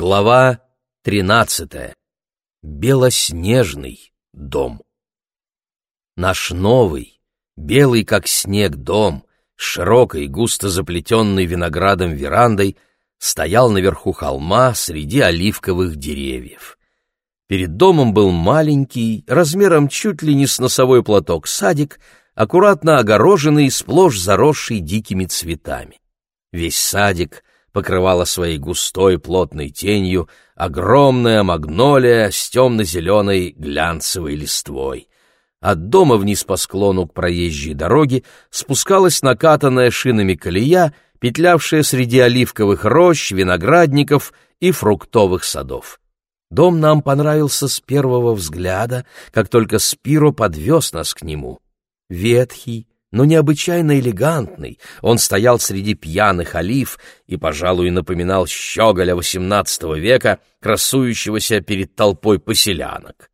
Глава тринадцатая. Белоснежный дом. Наш новый, белый как снег дом, с широкой, густо заплетенной виноградом верандой, стоял наверху холма среди оливковых деревьев. Перед домом был маленький, размером чуть ли не с носовой платок садик, аккуратно огороженный, сплошь заросший дикими цветами. Весь садик покрывала своей густой плотной тенью огромная магнолия с темно-зеленой глянцевой листвой. От дома вниз по склону к проезжей дороге спускалась накатанная шинами колея, петлявшая среди оливковых рощ, виноградников и фруктовых садов. Дом нам понравился с первого взгляда, как только Спиро подвез нас к нему. Ветхий, но необычайно элегантный, он стоял среди пьяных олив и, пожалуй, напоминал щеголя XVIII века, красующегося перед толпой поселянок.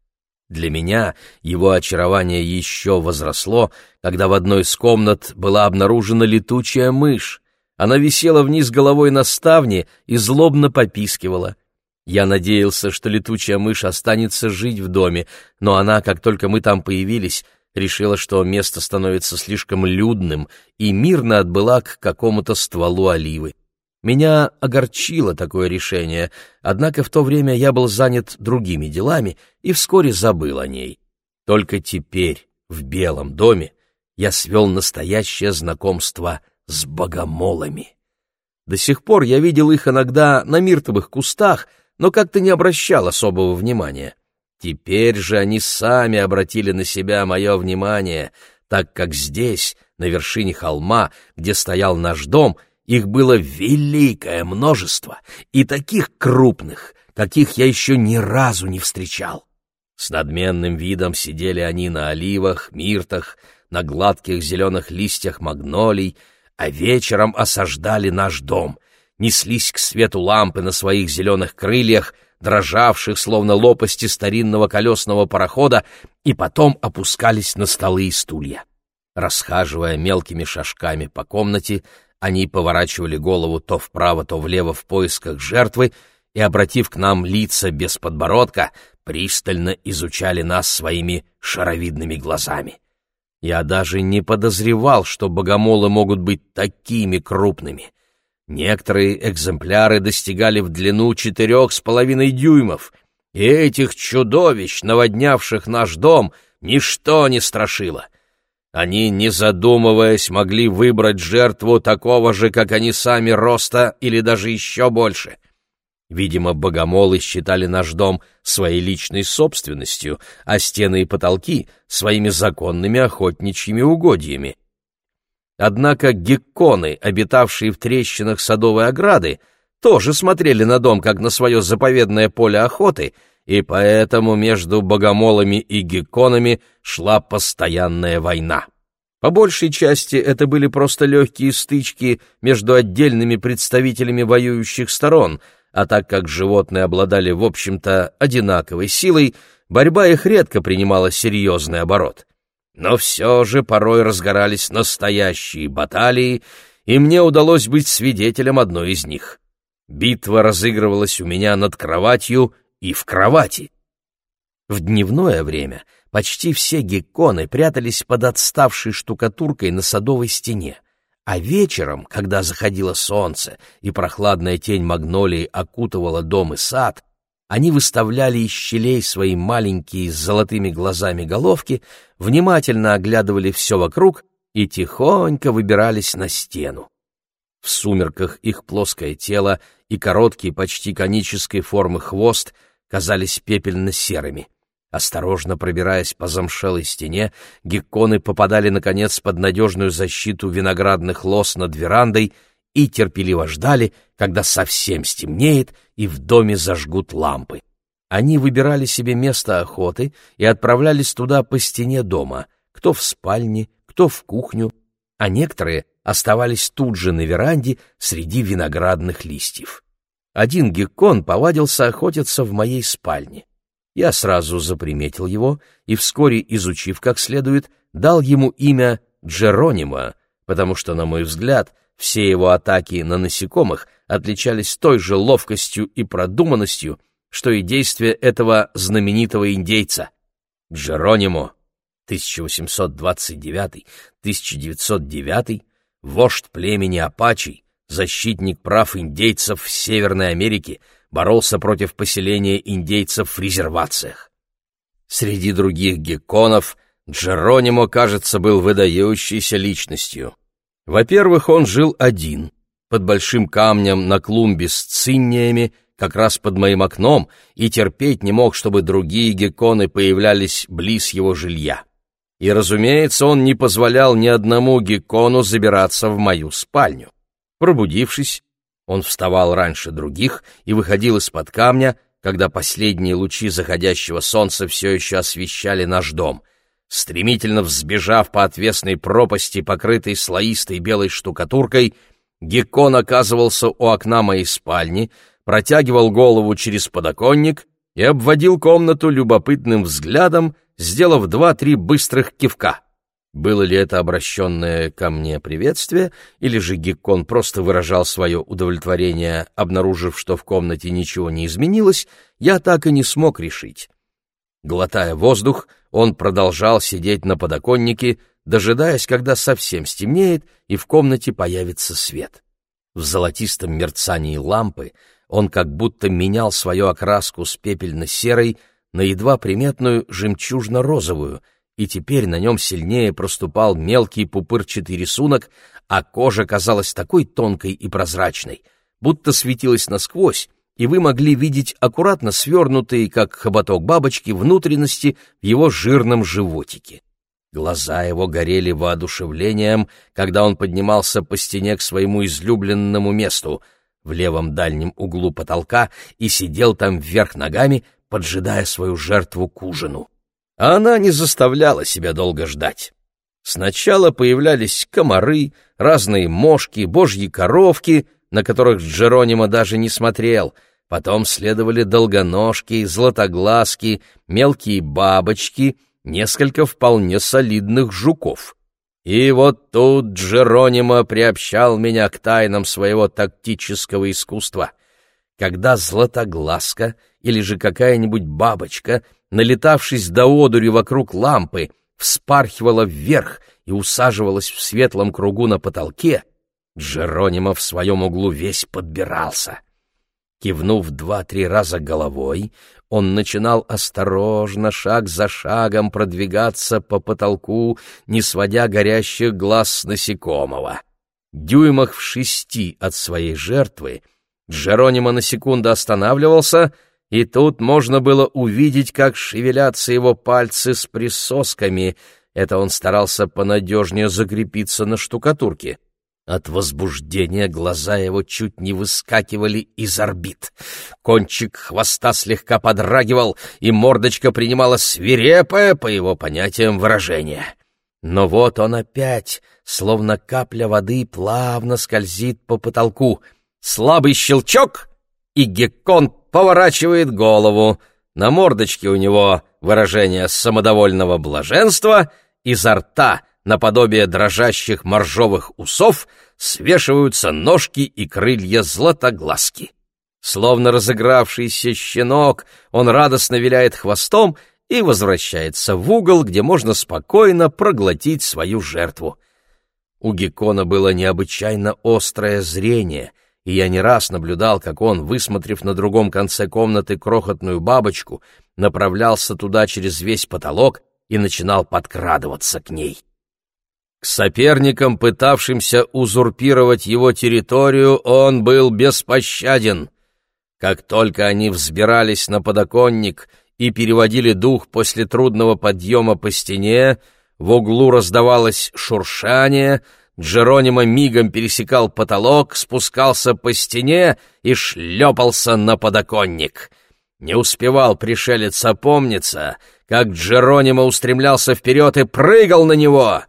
Для меня его очарование еще возросло, когда в одной из комнат была обнаружена летучая мышь. Она висела вниз головой на ставне и злобно попискивала — я надеялся, что летучая мышь останется жить в доме, но она, как только мы там появились, решила, что место становится слишком людным, и мирно отбыла к какому-то стволу оливы. Меня огорчило такое решение, однако в то время я был занят другими делами и вскоре забыл о ней. Только теперь, в Белом доме, я свел настоящее знакомство с богомолами. До сих пор я видел их иногда на миртовых кустах — но как-то не обращал особого внимания. Теперь же они сами обратили на себя мое внимание, так как здесь, на вершине холма, где стоял наш дом, их было великое множество, и таких крупных, каких я еще ни разу не встречал. С надменным видом сидели они на оливах, миртах, на гладких зеленых листьях магнолий, а вечером осаждали наш дом, неслись к свету лампы на своих зеленых крыльях, дрожавших, словно лопасти старинного колесного парохода, и потом опускались на столы и стулья. Расхаживая мелкими шажками по комнате, они поворачивали голову то вправо, то влево в поисках жертвы и, обратив к нам лица без подбородка, пристально изучали нас своими шаровидными глазами. Я даже не подозревал, что богомолы могут быть такими крупными. Некоторые экземпляры достигали в длину четырех с половиной дюймов, и этих чудовищ, наводнявших наш дом, ничто не страшило. Они, не задумываясь, могли выбрать жертву такого же, как они сами, роста или даже еще больше. Видимо, богомолы считали наш дом своей личной собственностью, а стены и потолки — своими законными охотничьими угодьями — Однако гекконы, обитавшие в трещинах садовой ограды, тоже смотрели на дом как на свое заповедное поле охоты, и поэтому между богомолами и гекконами шла постоянная война. По большей части это были просто легкие стычки между отдельными представителями воюющих сторон, а так как животные обладали, в общем-то, одинаковой силой, борьба их редко принимала серьезный оборот. Но все же порой разгорались настоящие баталии, и мне удалось быть свидетелем одной из них. Битва разыгрывалась у меня над кроватью и в кровати. В дневное время почти все гекконы прятались под отставшей штукатуркой на садовой стене, а вечером, когда заходило солнце и прохладная тень магнолии окутывала дом и сад, они выставляли из щелей свои маленькие с золотыми глазами головки, внимательно оглядывали все вокруг и тихонько выбирались на стену. В сумерках их плоское тело и короткий, почти конической формы хвост казались пепельно-серыми. Осторожно пробираясь по замшелой стене, гекконы попадали, наконец, под надежную защиту виноградных лос над верандой — и терпеливо ждали, когда совсем стемнеет и в доме зажгут лампы. Они выбирали себе место охоты и отправлялись туда по стене дома, кто в спальне, кто в кухню, а некоторые оставались тут же на веранде среди виноградных листьев. Один геккон повадился охотиться в моей спальне. Я сразу заприметил его и, вскоре изучив как следует, дал ему имя Джеронима, потому что, на мой взгляд, все его атаки на насекомых отличались той же ловкостью и продуманностью, что и действия этого знаменитого индейца. Джеронимо 1829-1909, вождь племени Апачей, защитник прав индейцев в Северной Америке, боролся против поселения индейцев в резервациях. Среди других гекконов Джеронимо, кажется, был выдающейся личностью. Во-первых, он жил один, под большим камнем на клумбе с цинниями, как раз под моим окном, и терпеть не мог, чтобы другие гекконы появлялись близ его жилья. И, разумеется, он не позволял ни одному геккону забираться в мою спальню. Пробудившись, он вставал раньше других и выходил из-под камня, когда последние лучи заходящего солнца все еще освещали наш дом. Стремительно взбежав по отвесной пропасти, покрытой слоистой белой штукатуркой, Геккон оказывался у окна моей спальни, протягивал голову через подоконник и обводил комнату любопытным взглядом, сделав два-три быстрых кивка. Было ли это обращенное ко мне приветствие, или же Геккон просто выражал свое удовлетворение, обнаружив, что в комнате ничего не изменилось, я так и не смог решить. Глотая воздух, он продолжал сидеть на подоконнике, дожидаясь, когда совсем стемнеет и в комнате появится свет. В золотистом мерцании лампы он как будто менял свою окраску с пепельно-серой на едва приметную жемчужно-розовую — и теперь на нем сильнее проступал мелкий пупырчатый рисунок, а кожа казалась такой тонкой и прозрачной, будто светилась насквозь, и вы могли видеть аккуратно свернутые, как хоботок бабочки, внутренности в его жирном животике. Глаза его горели воодушевлением, когда он поднимался по стене к своему излюбленному месту, в левом дальнем углу потолка, и сидел там вверх ногами, поджидая свою жертву к ужину а она не заставляла себя долго ждать. Сначала появлялись комары, разные мошки, божьи коровки, на которых Джеронимо даже не смотрел, потом следовали долгоножки, златоглазки, мелкие бабочки, несколько вполне солидных жуков. И вот тут Джеронимо приобщал меня к тайнам своего тактического искусства. Когда златоглазка или же какая-нибудь бабочка налетавшись до одури вокруг лампы, вспархивала вверх и усаживалась в светлом кругу на потолке, Джеронимо в своем углу весь подбирался. Кивнув два-три раза головой, он начинал осторожно, шаг за шагом продвигаться по потолку, не сводя горящих глаз насекомого. Дюймах в шести от своей жертвы Джеронимо на секунду останавливался — и тут можно было увидеть, как шевелятся его пальцы с присосками. Это он старался понадежнее закрепиться на штукатурке. От возбуждения глаза его чуть не выскакивали из орбит. Кончик хвоста слегка подрагивал, и мордочка принимала свирепое, по его понятиям, выражение. Но вот он опять, словно капля воды, плавно скользит по потолку. Слабый щелчок, и Геккон поворачивает голову. На мордочке у него выражение самодовольного блаженства, изо рта, наподобие дрожащих моржовых усов, свешиваются ножки и крылья златоглазки. Словно разыгравшийся щенок, он радостно виляет хвостом и возвращается в угол, где можно спокойно проглотить свою жертву. У Геккона было необычайно острое зрение — и я не раз наблюдал, как он, высмотрев на другом конце комнаты крохотную бабочку, направлялся туда через весь потолок и начинал подкрадываться к ней. К соперникам, пытавшимся узурпировать его территорию, он был беспощаден. Как только они взбирались на подоконник и переводили дух после трудного подъема по стене, в углу раздавалось шуршание — Джеронимо мигом пересекал потолок, спускался по стене и шлепался на подоконник. Не успевал пришелец опомниться, как Джеронимо устремлялся вперед и прыгал на него.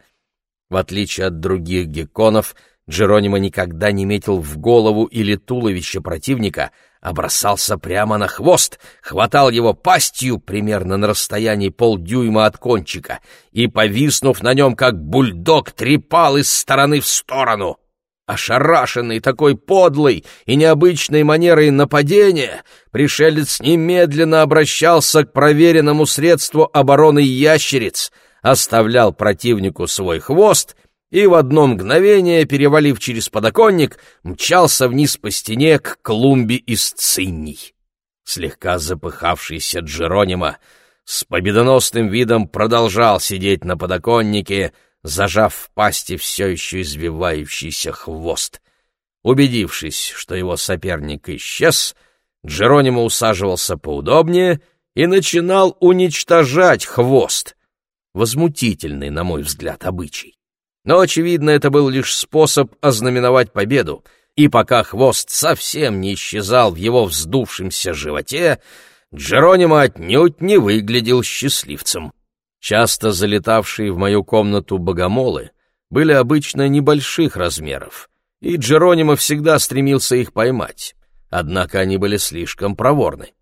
В отличие от других гекконов, Джеронимо никогда не метил в голову или туловище противника, а бросался прямо на хвост, хватал его пастью примерно на расстоянии полдюйма от кончика и, повиснув на нем, как бульдог, трепал из стороны в сторону. Ошарашенный такой подлой и необычной манерой нападения, пришелец немедленно обращался к проверенному средству обороны ящериц, оставлял противнику свой хвост и в одно мгновение, перевалив через подоконник, мчался вниз по стене к клумбе из цинний. Слегка запыхавшийся Джеронимо с победоносным видом продолжал сидеть на подоконнике, зажав в пасти все еще извивающийся хвост. Убедившись, что его соперник исчез, Джеронимо усаживался поудобнее и начинал уничтожать хвост. Возмутительный, на мой взгляд, обычай. Но, очевидно, это был лишь способ ознаменовать победу, и пока хвост совсем не исчезал в его вздувшемся животе, Джеронимо отнюдь не выглядел счастливцем. Часто залетавшие в мою комнату богомолы были обычно небольших размеров, и Джеронимо всегда стремился их поймать, однако они были слишком проворны.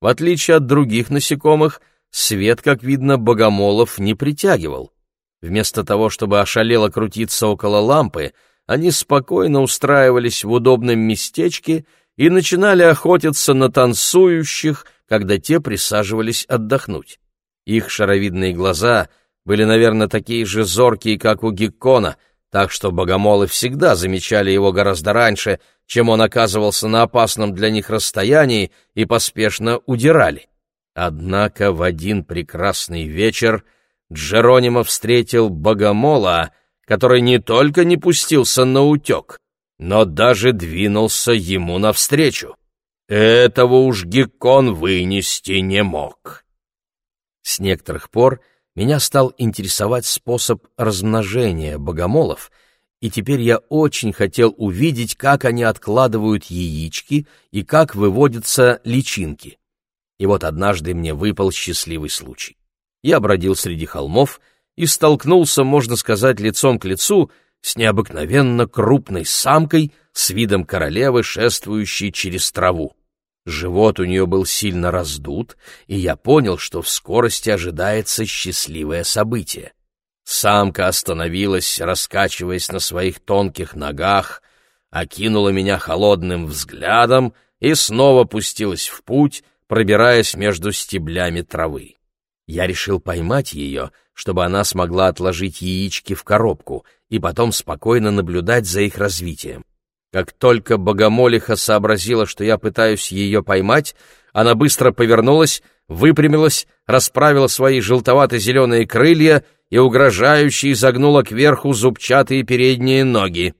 В отличие от других насекомых, свет, как видно, богомолов не притягивал. Вместо того, чтобы ошалело крутиться около лампы, они спокойно устраивались в удобном местечке и начинали охотиться на танцующих, когда те присаживались отдохнуть. Их шаровидные глаза были, наверное, такие же зоркие, как у Геккона, так что богомолы всегда замечали его гораздо раньше, чем он оказывался на опасном для них расстоянии, и поспешно удирали. Однако в один прекрасный вечер Джеронимо встретил богомола, который не только не пустился на утек, но даже двинулся ему навстречу. Этого уж Геккон вынести не мог. С некоторых пор меня стал интересовать способ размножения богомолов, и теперь я очень хотел увидеть, как они откладывают яички и как выводятся личинки. И вот однажды мне выпал счастливый случай. Я бродил среди холмов и столкнулся, можно сказать, лицом к лицу с необыкновенно крупной самкой с видом королевы, шествующей через траву. Живот у нее был сильно раздут, и я понял, что в скорости ожидается счастливое событие. Самка остановилась, раскачиваясь на своих тонких ногах, окинула меня холодным взглядом и снова пустилась в путь, пробираясь между стеблями травы. Я решил поймать ее, чтобы она смогла отложить яички в коробку и потом спокойно наблюдать за их развитием. Как только богомолиха сообразила, что я пытаюсь ее поймать, она быстро повернулась, выпрямилась, расправила свои желтовато-зеленые крылья и угрожающе изогнула кверху зубчатые передние ноги.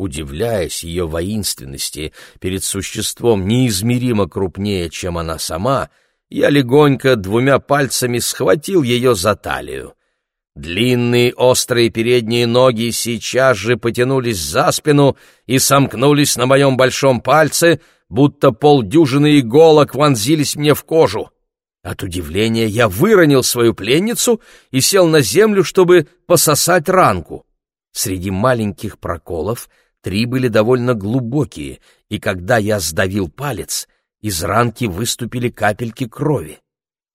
Удивляясь ее воинственности перед существом неизмеримо крупнее, чем она сама, я легонько двумя пальцами схватил ее за талию. Длинные острые передние ноги сейчас же потянулись за спину и сомкнулись на моем большом пальце, будто полдюжины иголок вонзились мне в кожу. От удивления я выронил свою пленницу и сел на землю, чтобы пососать ранку. Среди маленьких проколов три были довольно глубокие, и когда я сдавил палец, из ранки выступили капельки крови.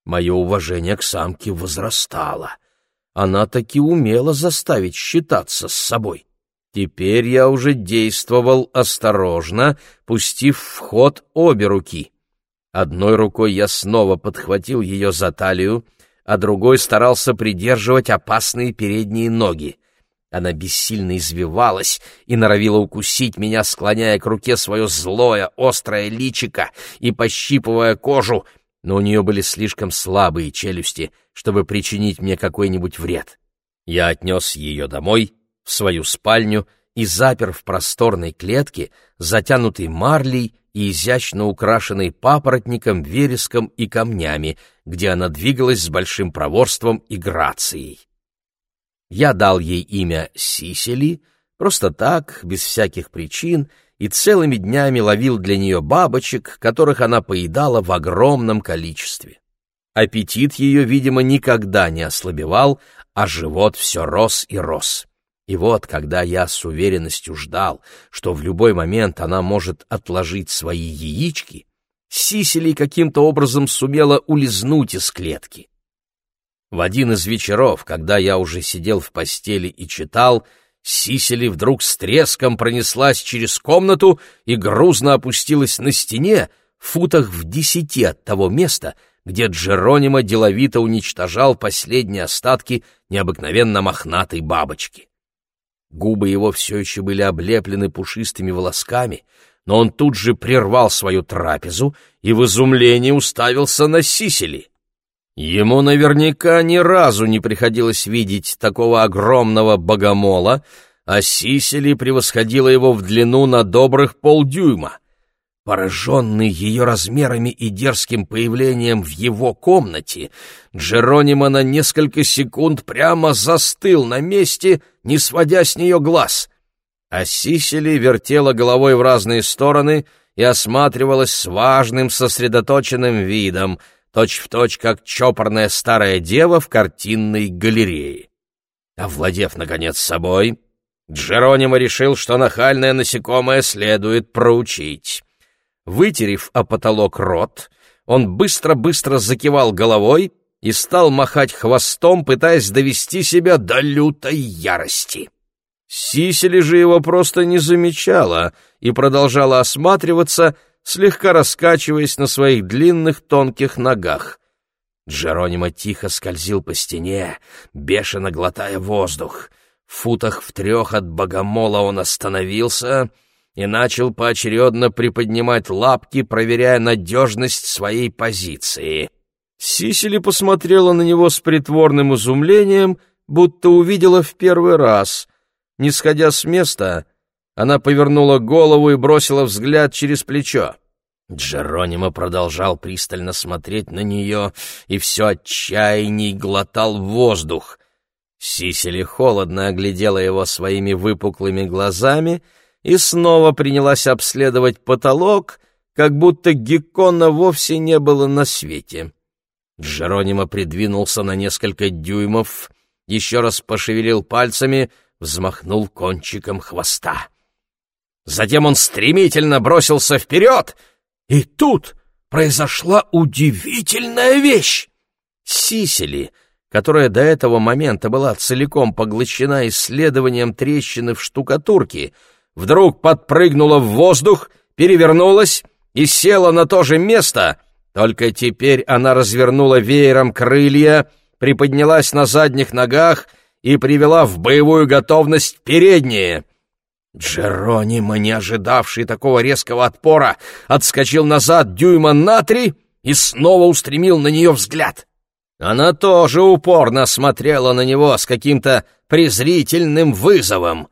Мое уважение к самке возрастало — она таки умела заставить считаться с собой. Теперь я уже действовал осторожно, пустив в ход обе руки. Одной рукой я снова подхватил ее за талию, а другой старался придерживать опасные передние ноги. Она бессильно извивалась и норовила укусить меня, склоняя к руке свое злое, острое личико и пощипывая кожу, но у нее были слишком слабые челюсти, чтобы причинить мне какой-нибудь вред. Я отнес ее домой, в свою спальню, и запер в просторной клетке, затянутой марлей и изящно украшенной папоротником, вереском и камнями, где она двигалась с большим проворством и грацией. Я дал ей имя Сисели, просто так, без всяких причин, и целыми днями ловил для нее бабочек, которых она поедала в огромном количестве. Аппетит ее, видимо, никогда не ослабевал, а живот все рос и рос. И вот, когда я с уверенностью ждал, что в любой момент она может отложить свои яички, Сисили каким-то образом сумела улизнуть из клетки. В один из вечеров, когда я уже сидел в постели и читал, Сисели вдруг с треском пронеслась через комнату и грузно опустилась на стене, футах в десяти от того места, где Джеронимо деловито уничтожал последние остатки необыкновенно мохнатой бабочки. Губы его все еще были облеплены пушистыми волосками, но он тут же прервал свою трапезу и в изумлении уставился на Сисели. Ему наверняка ни разу не приходилось видеть такого огромного богомола, а Сисели превосходила его в длину на добрых полдюйма. Пораженный ее размерами и дерзким появлением в его комнате, Джеронимо на несколько секунд прямо застыл на месте, не сводя с нее глаз. А Сисели вертела головой в разные стороны и осматривалась с важным сосредоточенным видом — точь-в-точь, точь, как чопорная старая дева в картинной галерее. Овладев, наконец, собой, Джеронимо решил, что нахальное насекомое следует проучить. Вытерев о потолок рот, он быстро-быстро закивал головой и стал махать хвостом, пытаясь довести себя до лютой ярости. Сисели же его просто не замечала и продолжала осматриваться, слегка раскачиваясь на своих длинных тонких ногах. Джеронимо тихо скользил по стене, бешено глотая воздух. В футах в трех от богомола он остановился и начал поочередно приподнимать лапки, проверяя надежность своей позиции. Сисили посмотрела на него с притворным изумлением, будто увидела в первый раз. Не сходя с места, она повернула голову и бросила взгляд через плечо. Джеронимо продолжал пристально смотреть на нее и все отчаянней глотал воздух. Сисели холодно оглядела его своими выпуклыми глазами и снова принялась обследовать потолок, как будто Геккона вовсе не было на свете. Джеронимо придвинулся на несколько дюймов, еще раз пошевелил пальцами, взмахнул кончиком хвоста. Затем он стремительно бросился вперед, и тут произошла удивительная вещь. Сисели, которая до этого момента была целиком поглощена исследованием трещины в штукатурке, вдруг подпрыгнула в воздух, перевернулась и села на то же место, только теперь она развернула веером крылья, приподнялась на задних ногах и привела в боевую готовность передние — Джеронимо, не ожидавший такого резкого отпора, отскочил назад дюйма на три и снова устремил на нее взгляд. Она тоже упорно смотрела на него с каким-то презрительным вызовом.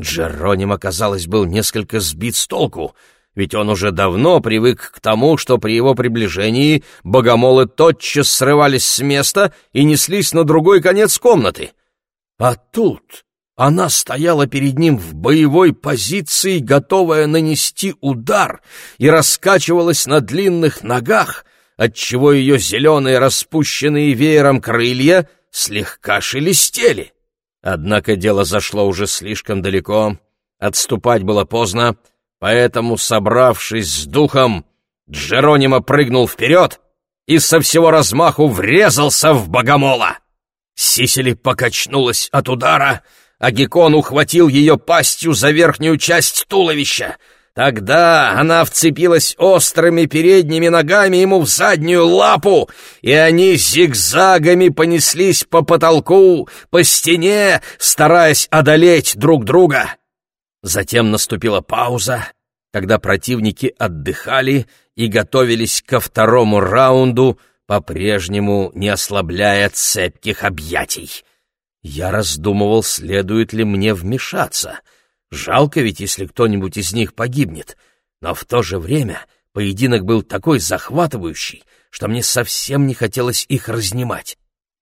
Джеронимо, казалось, был несколько сбит с толку, ведь он уже давно привык к тому, что при его приближении богомолы тотчас срывались с места и неслись на другой конец комнаты. А тут она стояла перед ним в боевой позиции, готовая нанести удар, и раскачивалась на длинных ногах, отчего ее зеленые распущенные веером крылья слегка шелестели. Однако дело зашло уже слишком далеко, отступать было поздно, поэтому, собравшись с духом, Джеронимо прыгнул вперед и со всего размаху врезался в богомола. Сисели покачнулась от удара — а Гекон ухватил ее пастью за верхнюю часть туловища. Тогда она вцепилась острыми передними ногами ему в заднюю лапу, и они зигзагами понеслись по потолку, по стене, стараясь одолеть друг друга. Затем наступила пауза, когда противники отдыхали и готовились ко второму раунду, по-прежнему не ослабляя цепких объятий. Я раздумывал, следует ли мне вмешаться. Жалко ведь, если кто-нибудь из них погибнет. Но в то же время поединок был такой захватывающий, что мне совсем не хотелось их разнимать.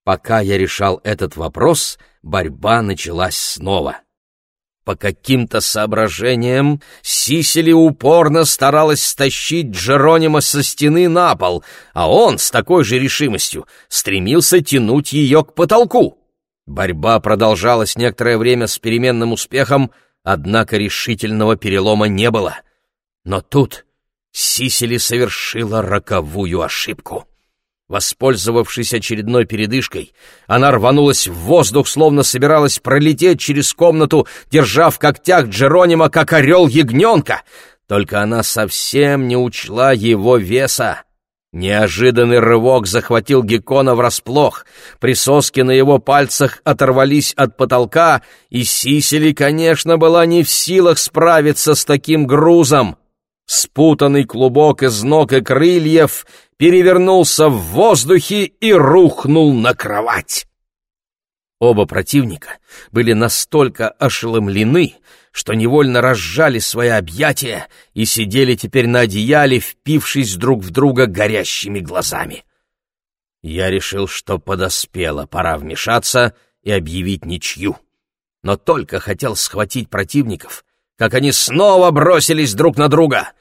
Пока я решал этот вопрос, борьба началась снова. По каким-то соображениям Сисели упорно старалась стащить Джеронима со стены на пол, а он с такой же решимостью стремился тянуть ее к потолку. Борьба продолжалась некоторое время с переменным успехом, однако решительного перелома не было. Но тут Сисили совершила роковую ошибку. Воспользовавшись очередной передышкой, она рванулась в воздух, словно собиралась пролететь через комнату, держа в когтях Джеронима, как орел ягненка. Только она совсем не учла его веса. Неожиданный рывок захватил Геккона врасплох. Присоски на его пальцах оторвались от потолка, и Сисели, конечно, была не в силах справиться с таким грузом. Спутанный клубок из ног и крыльев перевернулся в воздухе и рухнул на кровать. Оба противника были настолько ошеломлены, что невольно разжали свои объятия и сидели теперь на одеяле, впившись друг в друга горящими глазами. Я решил, что подоспело, пора вмешаться и объявить ничью. Но только хотел схватить противников, как они снова бросились друг на друга.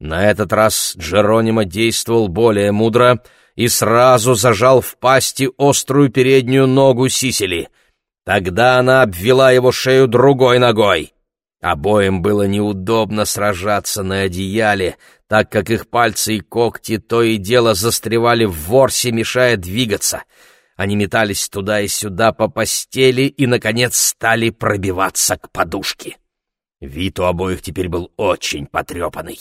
На этот раз Джеронимо действовал более мудро и сразу зажал в пасти острую переднюю ногу Сисели. Тогда она обвела его шею другой ногой. Обоим было неудобно сражаться на одеяле, так как их пальцы и когти то и дело застревали в ворсе, мешая двигаться. Они метались туда и сюда по постели и, наконец, стали пробиваться к подушке. Вид у обоих теперь был очень потрепанный.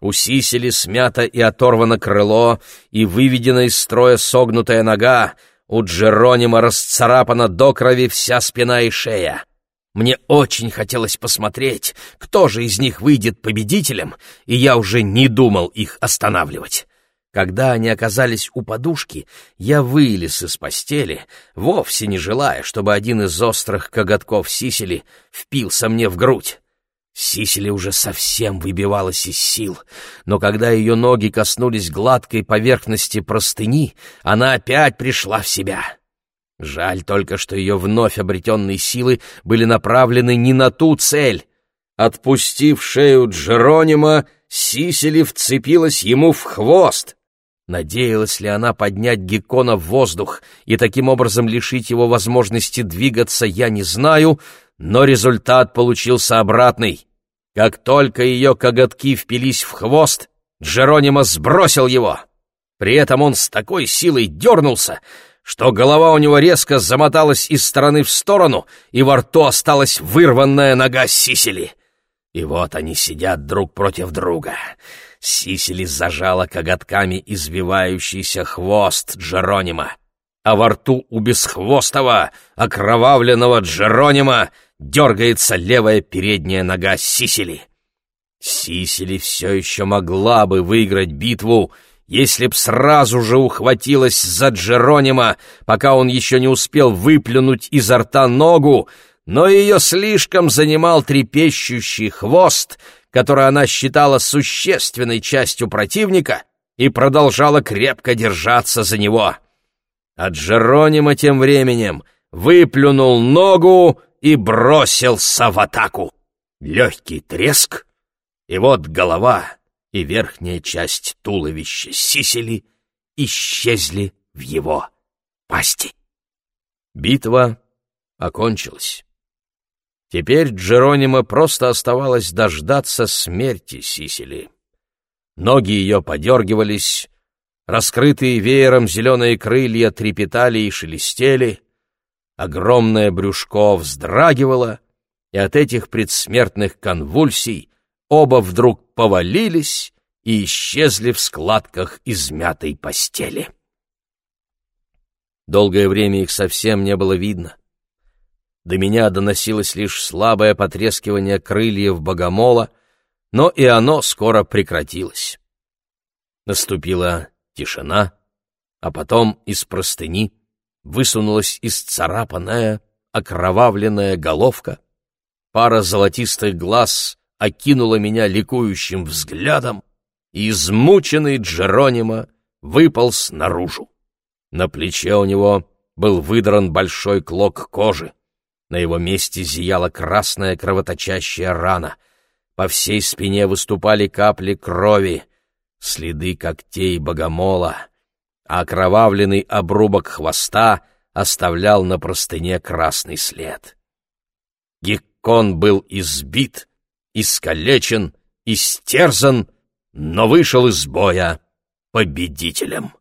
У Сисели смято и оторвано крыло, и выведена из строя согнутая нога, у Джеронима расцарапана до крови вся спина и шея. Мне очень хотелось посмотреть, кто же из них выйдет победителем, и я уже не думал их останавливать. Когда они оказались у подушки, я вылез из постели, вовсе не желая, чтобы один из острых коготков Сисели впился мне в грудь. Сисели уже совсем выбивалась из сил, но когда ее ноги коснулись гладкой поверхности простыни, она опять пришла в себя. Жаль только, что ее вновь обретенные силы были направлены не на ту цель. Отпустив шею Джеронима, Сисели вцепилась ему в хвост. Надеялась ли она поднять Геккона в воздух и таким образом лишить его возможности двигаться, я не знаю, но результат получился обратный. Как только ее коготки впились в хвост, Джеронимо сбросил его. При этом он с такой силой дернулся, что голова у него резко замоталась из стороны в сторону, и во рту осталась вырванная нога Сисели. И вот они сидят друг против друга. Сисели зажала коготками извивающийся хвост Джеронима, а во рту у бесхвостого, окровавленного Джеронима дергается левая передняя нога Сисели. Сисели все еще могла бы выиграть битву, если б сразу же ухватилась за Джеронима, пока он еще не успел выплюнуть изо рта ногу, но ее слишком занимал трепещущий хвост, который она считала существенной частью противника и продолжала крепко держаться за него. А Джеронима тем временем выплюнул ногу и бросился в атаку. Легкий треск, и вот голова и верхняя часть туловища Сисели исчезли в его пасти. Битва окончилась. Теперь Джеронима просто оставалось дождаться смерти Сисели. Ноги ее подергивались, раскрытые веером зеленые крылья трепетали и шелестели, огромное брюшко вздрагивало, и от этих предсмертных конвульсий оба вдруг повалились и исчезли в складках измятой постели. Долгое время их совсем не было видно. До меня доносилось лишь слабое потрескивание крыльев богомола, но и оно скоро прекратилось. Наступила тишина, а потом из простыни высунулась исцарапанная, окровавленная головка. Пара золотистых глаз окинула меня ликующим взглядом, и измученный Джеронимо выполз наружу. На плече у него был выдран большой клок кожи. На его месте зияла красная кровоточащая рана. По всей спине выступали капли крови, следы когтей богомола — а окровавленный обрубок хвоста оставлял на простыне красный след. Геккон был избит, искалечен, истерзан, но вышел из боя победителем.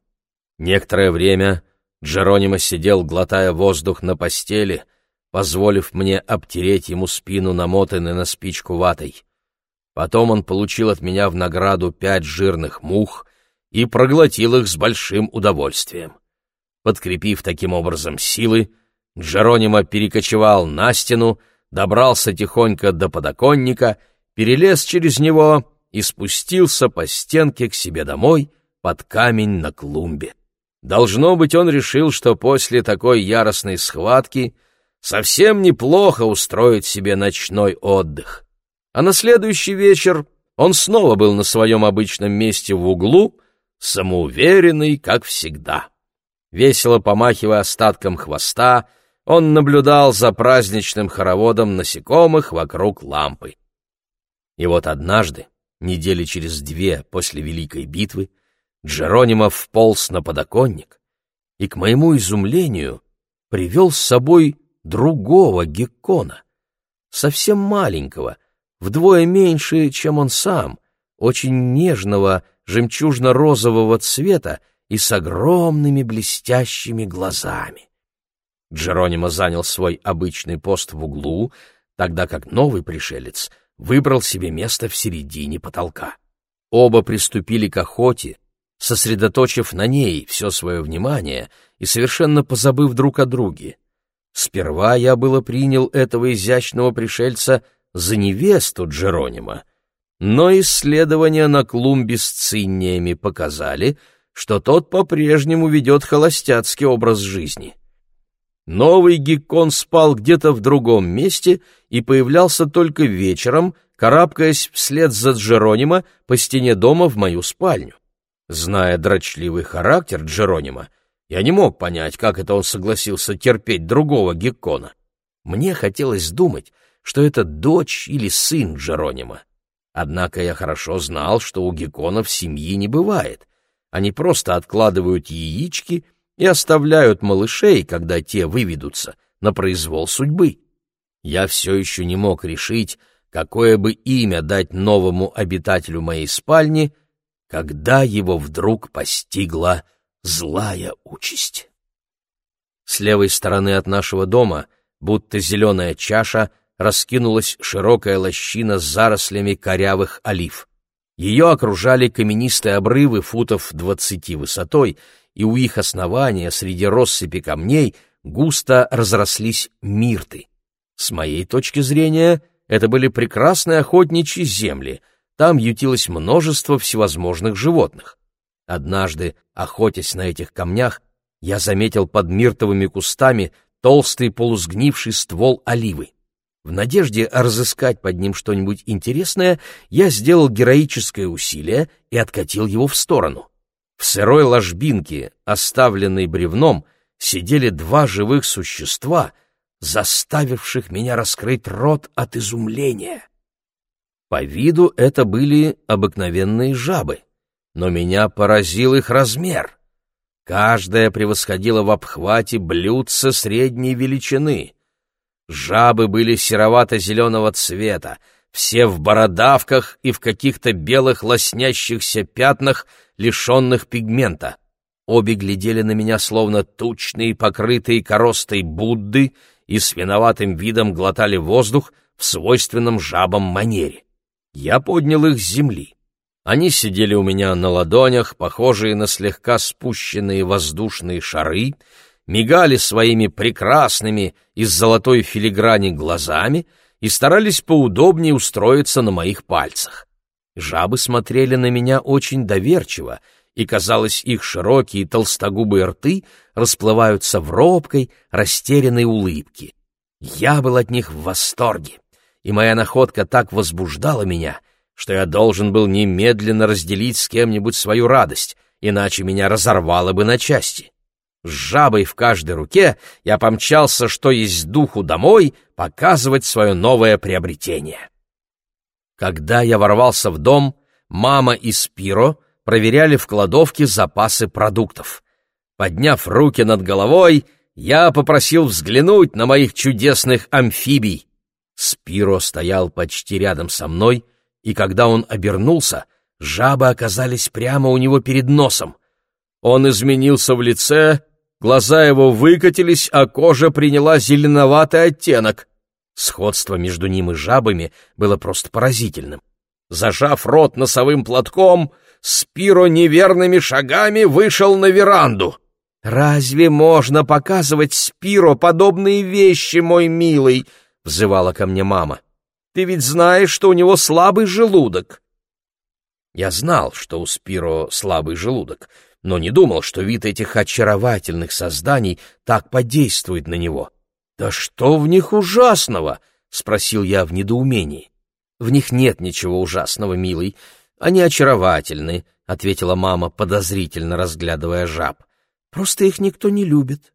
Некоторое время Джеронимо сидел, глотая воздух на постели, позволив мне обтереть ему спину, намотанной на спичку ватой. Потом он получил от меня в награду пять жирных мух и проглотил их с большим удовольствием. Подкрепив таким образом силы, Джеронимо перекочевал на стену, добрался тихонько до подоконника, перелез через него и спустился по стенке к себе домой под камень на клумбе. Должно быть, он решил, что после такой яростной схватки совсем неплохо устроить себе ночной отдых. А на следующий вечер он снова был на своем обычном месте в углу, самоуверенный, как всегда. Весело помахивая остатком хвоста, он наблюдал за праздничным хороводом насекомых вокруг лампы. И вот однажды, недели через две после Великой битвы, Джеронимо вполз на подоконник и, к моему изумлению, привел с собой другого геккона, совсем маленького, вдвое меньше, чем он сам, очень нежного, жемчужно-розового цвета и с огромными блестящими глазами. Джеронимо занял свой обычный пост в углу, тогда как новый пришелец выбрал себе место в середине потолка. Оба приступили к охоте, сосредоточив на ней все свое внимание и совершенно позабыв друг о друге. Сперва я было принял этого изящного пришельца за невесту Джеронима, но исследования на клумбе с цинниями показали, что тот по-прежнему ведет холостяцкий образ жизни. Новый геккон спал где-то в другом месте и появлялся только вечером, карабкаясь вслед за Джеронима по стене дома в мою спальню. Зная дрочливый характер Джеронима, я не мог понять, как это он согласился терпеть другого Геккона. Мне хотелось думать, что это дочь или сын Джеронима. Однако я хорошо знал, что у гекконов семьи не бывает. Они просто откладывают яички и оставляют малышей, когда те выведутся, на произвол судьбы. Я все еще не мог решить, какое бы имя дать новому обитателю моей спальни, когда его вдруг постигла злая участь. С левой стороны от нашего дома, будто зеленая чаша, раскинулась широкая лощина с зарослями корявых олив. Ее окружали каменистые обрывы футов двадцати высотой, и у их основания среди россыпи камней густо разрослись мирты. С моей точки зрения, это были прекрасные охотничьи земли, там ютилось множество всевозможных животных. Однажды, охотясь на этих камнях, я заметил под миртовыми кустами толстый полусгнивший ствол оливы. В надежде разыскать под ним что-нибудь интересное, я сделал героическое усилие и откатил его в сторону. В сырой ложбинке, оставленной бревном, сидели два живых существа, заставивших меня раскрыть рот от изумления. По виду это были обыкновенные жабы, но меня поразил их размер. Каждая превосходила в обхвате блюдце средней величины. Жабы были серовато-зеленого цвета, все в бородавках и в каких-то белых лоснящихся пятнах, лишенных пигмента. Обе глядели на меня, словно тучные, покрытые коростой Будды, и с виноватым видом глотали воздух в свойственном жабам манере. Я поднял их с земли. Они сидели у меня на ладонях, похожие на слегка спущенные воздушные шары, мигали своими прекрасными из золотой филиграни глазами и старались поудобнее устроиться на моих пальцах. Жабы смотрели на меня очень доверчиво, и, казалось, их широкие толстогубые рты расплываются в робкой, растерянной улыбке. Я был от них в восторге и моя находка так возбуждала меня, что я должен был немедленно разделить с кем-нибудь свою радость, иначе меня разорвало бы на части. С жабой в каждой руке я помчался, что есть духу, домой показывать свое новое приобретение. Когда я ворвался в дом, мама и Спиро проверяли в кладовке запасы продуктов. Подняв руки над головой, я попросил взглянуть на моих чудесных амфибий. Спиро стоял почти рядом со мной, и когда он обернулся, жабы оказались прямо у него перед носом. Он изменился в лице, глаза его выкатились, а кожа приняла зеленоватый оттенок. Сходство между ним и жабами было просто поразительным. Зажав рот носовым платком, Спиро неверными шагами вышел на веранду. «Разве можно показывать Спиро подобные вещи, мой милый?» — взывала ко мне мама. «Ты ведь знаешь, что у него слабый желудок». Я знал, что у Спиро слабый желудок, но не думал, что вид этих очаровательных созданий так подействует на него. «Да что в них ужасного?» — спросил я в недоумении. «В них нет ничего ужасного, милый. Они очаровательны», — ответила мама, подозрительно разглядывая жаб. Просто их никто не любит.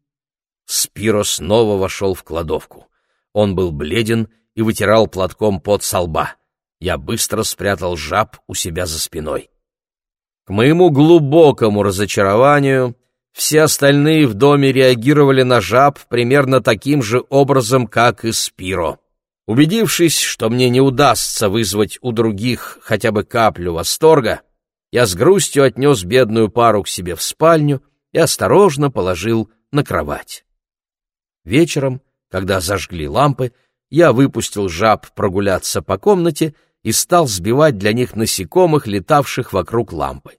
Спиро снова вошел в кладовку. Он был бледен и вытирал платком пот со лба. Я быстро спрятал жаб у себя за спиной. К моему глубокому разочарованию все остальные в доме реагировали на жаб примерно таким же образом, как и Спиро. Убедившись, что мне не удастся вызвать у других хотя бы каплю восторга, я с грустью отнес бедную пару к себе в спальню — и осторожно положил на кровать. Вечером, когда зажгли лампы, я выпустил жаб прогуляться по комнате и стал сбивать для них насекомых, летавших вокруг лампы.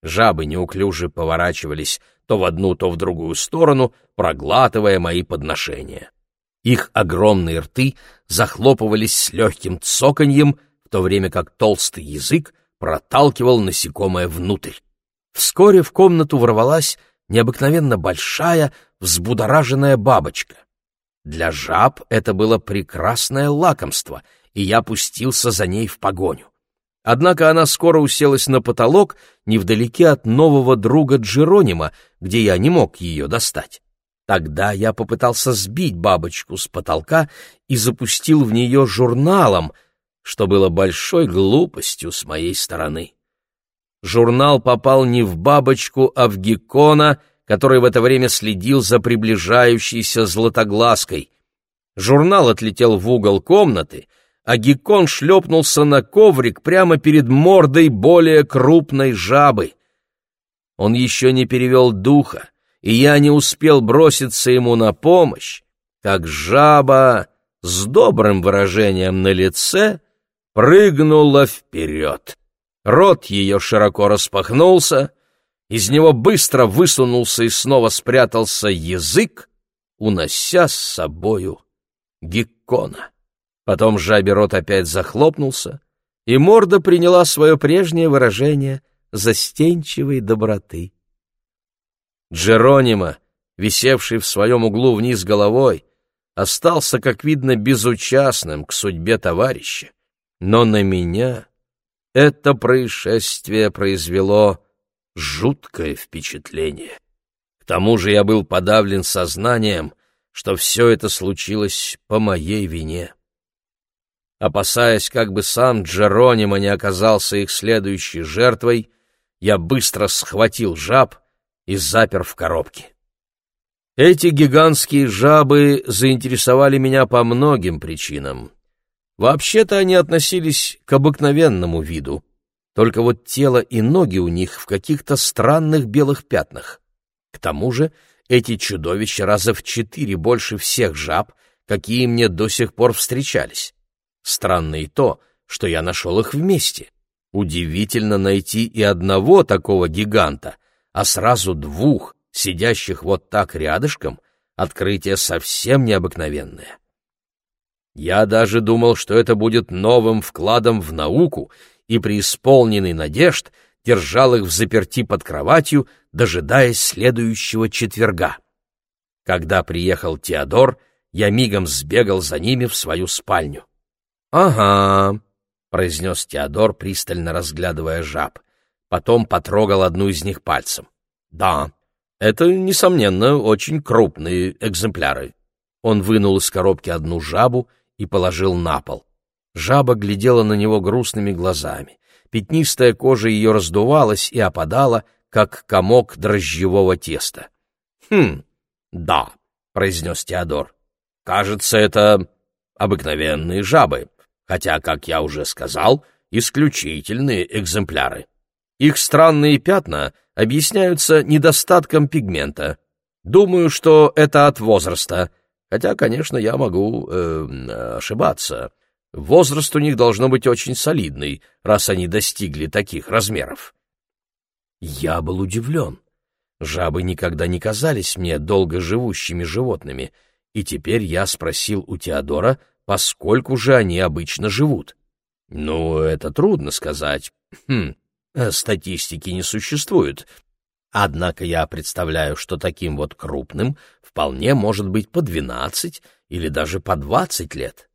Жабы неуклюже поворачивались то в одну, то в другую сторону, проглатывая мои подношения. Их огромные рты захлопывались с легким цоканьем, в то время как толстый язык проталкивал насекомое внутрь. Вскоре в комнату ворвалась необыкновенно большая, взбудораженная бабочка. Для жаб это было прекрасное лакомство, и я пустился за ней в погоню. Однако она скоро уселась на потолок невдалеке от нового друга Джеронима, где я не мог ее достать. Тогда я попытался сбить бабочку с потолка и запустил в нее журналом, что было большой глупостью с моей стороны журнал попал не в бабочку, а в Геккона, который в это время следил за приближающейся златоглазкой. Журнал отлетел в угол комнаты, а Геккон шлепнулся на коврик прямо перед мордой более крупной жабы. Он еще не перевел духа, и я не успел броситься ему на помощь, как жаба с добрым выражением на лице прыгнула вперед. Рот ее широко распахнулся, из него быстро высунулся и снова спрятался язык, унося с собою геккона. Потом жабе рот опять захлопнулся, и морда приняла свое прежнее выражение застенчивой доброты. Джеронима, висевший в своем углу вниз головой, остался, как видно, безучастным к судьбе товарища, но на меня это происшествие произвело жуткое впечатление. К тому же я был подавлен сознанием, что все это случилось по моей вине. Опасаясь, как бы сам Джеронима не оказался их следующей жертвой, я быстро схватил жаб и запер в коробке. Эти гигантские жабы заинтересовали меня по многим причинам. Вообще-то они относились к обыкновенному виду, только вот тело и ноги у них в каких-то странных белых пятнах. К тому же эти чудовища раза в четыре больше всех жаб, какие мне до сих пор встречались. Странно и то, что я нашел их вместе. Удивительно найти и одного такого гиганта, а сразу двух, сидящих вот так рядышком, открытие совсем необыкновенное. Я даже думал, что это будет новым вкладом в науку, и преисполненный надежд держал их в заперти под кроватью, дожидаясь следующего четверга. Когда приехал Теодор, я мигом сбегал за ними в свою спальню. — Ага, — произнес Теодор, пристально разглядывая жаб. Потом потрогал одну из них пальцем. — Да, это, несомненно, очень крупные экземпляры. Он вынул из коробки одну жабу и положил на пол. Жаба глядела на него грустными глазами. Пятнистая кожа ее раздувалась и опадала, как комок дрожжевого теста. «Хм, да», — произнес Теодор. «Кажется, это обыкновенные жабы, хотя, как я уже сказал, исключительные экземпляры. Их странные пятна объясняются недостатком пигмента. Думаю, что это от возраста, хотя, конечно, я могу э, ошибаться. Возраст у них должно быть очень солидный, раз они достигли таких размеров. Я был удивлен. Жабы никогда не казались мне долгоживущими животными, и теперь я спросил у Теодора, поскольку же они обычно живут. Ну, это трудно сказать. Хм, статистики не существует. Однако я представляю, что таким вот крупным вполне может быть по двенадцать или даже по двадцать лет.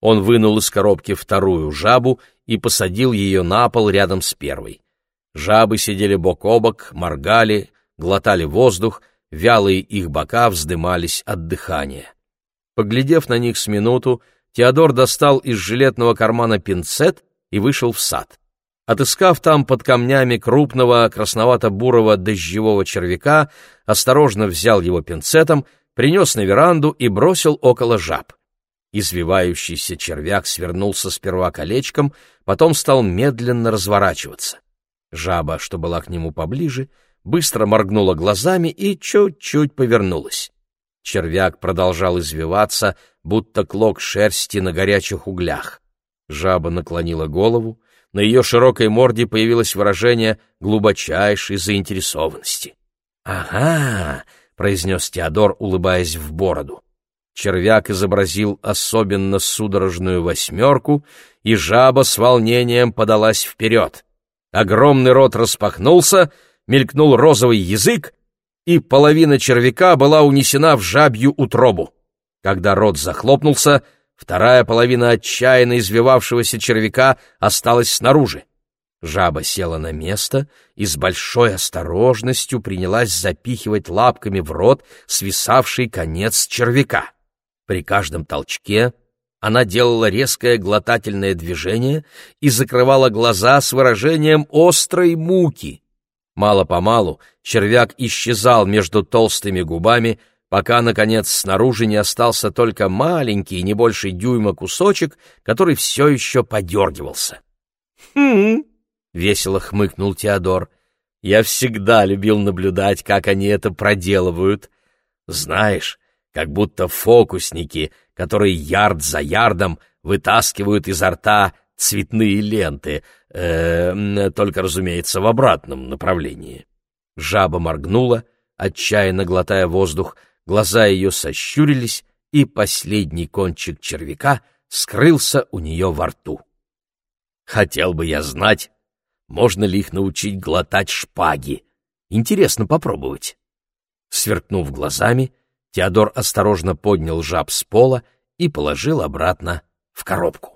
Он вынул из коробки вторую жабу и посадил ее на пол рядом с первой. Жабы сидели бок о бок, моргали, глотали воздух, вялые их бока вздымались от дыхания. Поглядев на них с минуту, Теодор достал из жилетного кармана пинцет и вышел в сад. Отыскав там под камнями крупного красновато-бурого дождевого червяка, осторожно взял его пинцетом, принес на веранду и бросил около жаб. Извивающийся червяк свернулся сперва колечком, потом стал медленно разворачиваться. Жаба, что была к нему поближе, быстро моргнула глазами и чуть-чуть повернулась. Червяк продолжал извиваться, будто клок шерсти на горячих углях. Жаба наклонила голову, на ее широкой морде появилось выражение глубочайшей заинтересованности. «Ага», — произнес Теодор, улыбаясь в бороду. Червяк изобразил особенно судорожную восьмерку, и жаба с волнением подалась вперед. Огромный рот распахнулся, мелькнул розовый язык, и половина червяка была унесена в жабью утробу. Когда рот захлопнулся, вторая половина отчаянно извивавшегося червяка осталась снаружи. Жаба села на место и с большой осторожностью принялась запихивать лапками в рот свисавший конец червяка. При каждом толчке она делала резкое глотательное движение и закрывала глаза с выражением острой муки. Мало-помалу червяк исчезал между толстыми губами, пока, наконец, снаружи не остался только маленький, не больше дюйма кусочек, который все еще подергивался. «Хм!» — весело хмыкнул Теодор. «Я всегда любил наблюдать, как они это проделывают. Знаешь, как будто фокусники, которые ярд за ярдом вытаскивают изо рта цветные ленты, э, только, разумеется, в обратном направлении. Жаба моргнула, отчаянно глотая воздух, глаза ее сощурились, и последний кончик червяка скрылся у нее во рту. Хотел бы я знать, можно ли их научить глотать шпаги. Интересно попробовать. Сверкнув глазами, Теодор осторожно поднял жаб с пола и положил обратно в коробку.